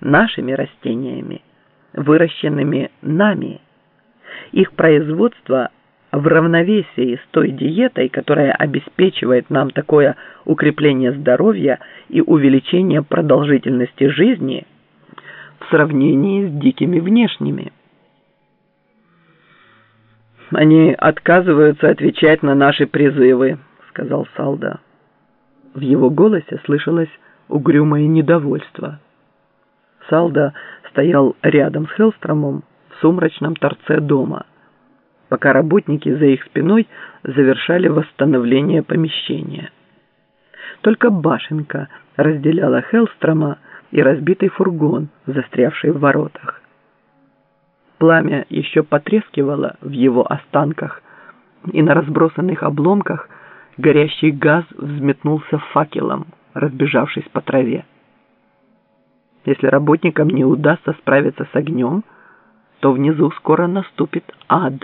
нашими растениями, выращенными нами. Их производство в равновесии с той диетой, которая обеспечивает нам такое укрепление здоровья и увеличение продолжительности жизни в сравнении с дикими внешними. «Они отказываются отвечать на наши призывы», — сказал Салда. В его голосе слышалось угрюмое недовольство. Салда стоял рядом с Хелстромом в сумрачном торце дома, пока работники за их спиной завершали восстановление помещения. Только башенка разделяла Хелстрома и разбитый фургон, застрявший в воротах. Пламя еще потрескивало в его останках, и на разбросанных обломках горящий газ взметнулся факелом, разбежавшись по траве. Если работникам не удастся справиться с огнем, то внизу скоро наступит ад.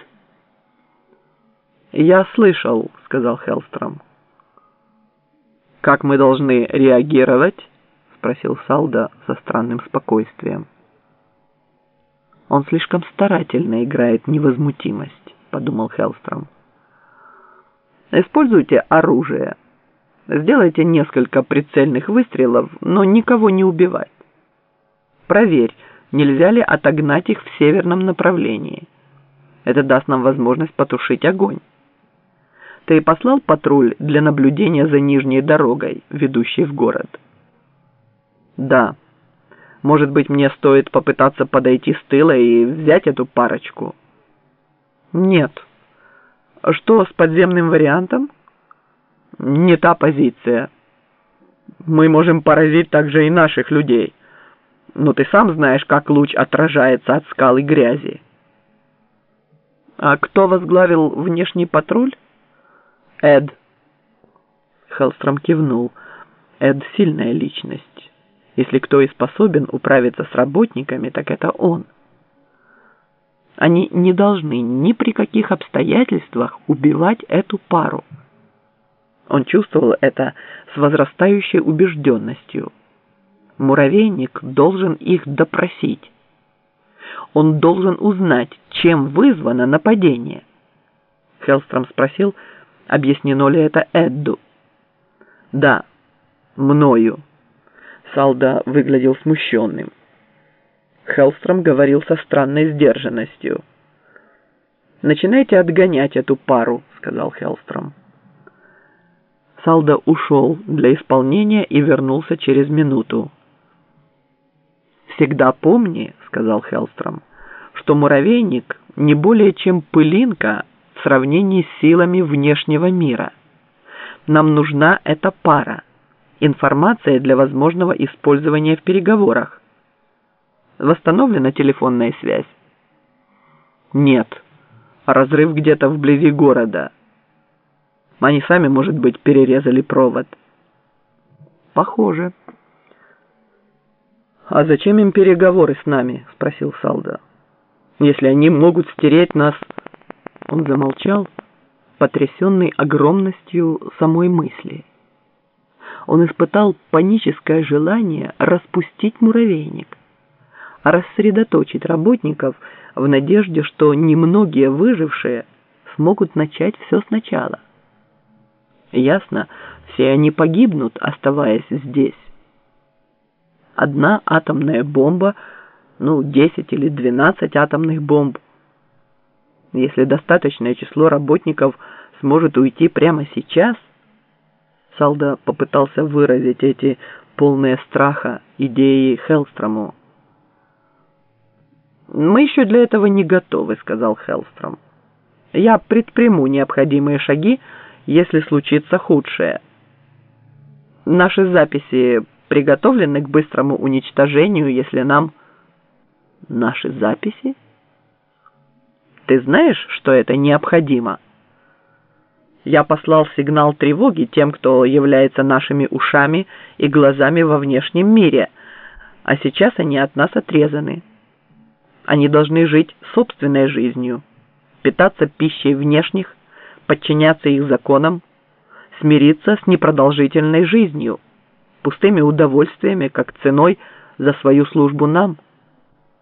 «Я слышал», — сказал Хеллстром. «Как мы должны реагировать?» — спросил Салда со странным спокойствием. «Он слишком старательно играет невозмутимость», — подумал Хеллстром. «Используйте оружие. Сделайте несколько прицельных выстрелов, но никого не убивать. Проверь, нельзя ли отогнать их в северном направлении. Это даст нам возможность потушить огонь. Ты послал патруль для наблюдения за нижней дорогой, ведущей в город? Да. Может быть, мне стоит попытаться подойти с тыла и взять эту парочку? Нет. Что с подземным вариантом? Не та позиция. Мы можем поразить также и наших людей но ты сам знаешь, как луч отражается от скалы грязи. А кто возглавил внешний патруль? Эд. Хеллстром кивнул. Эд — сильная личность. Если кто и способен управиться с работниками, так это он. Они не должны ни при каких обстоятельствах убивать эту пару. Он чувствовал это с возрастающей убежденностью – Муравейник должен их допросить. Он должен узнать, чем вызвано нападение. Хеллстром спросил, объяснено ли это Эдду. «Да, мною». Салда выглядел смущенным. Хеллстром говорил со странной сдержанностью. «Начинайте отгонять эту пару», — сказал Хеллстром. Салда ушел для исполнения и вернулся через минуту. «Всегда помни, — сказал Хеллстром, — что муравейник не более чем пылинка в сравнении с силами внешнего мира. Нам нужна эта пара, информация для возможного использования в переговорах. Восстановлена телефонная связь? Нет. Разрыв где-то вблизи города. Они сами, может быть, перерезали провод. Похоже. «А зачем им переговоры с нами?» — спросил Салда. «Если они могут стереть нас...» Он замолчал, потрясенный огромностью самой мысли. Он испытал паническое желание распустить муравейник, рассредоточить работников в надежде, что немногие выжившие смогут начать все сначала. Ясно, все они погибнут, оставаясь здесь одна атомная бомба, ну, 10 или 12 атомных бомб. Если достаточное число работников сможет уйти прямо сейчас, Салда попытался выразить эти полные страха идеи Хеллстрому. «Мы еще для этого не готовы», — сказал Хеллстром. «Я предприму необходимые шаги, если случится худшее. Наши записи приготовлены к быстрому уничтожению, если нам... Наши записи? Ты знаешь, что это необходимо? Я послал сигнал тревоги тем, кто является нашими ушами и глазами во внешнем мире, а сейчас они от нас отрезаны. Они должны жить собственной жизнью, питаться пищей внешних, подчиняться их законам, смириться с непродолжительной жизнью – пустыми удовольствиями, как ценой за свою службу нам –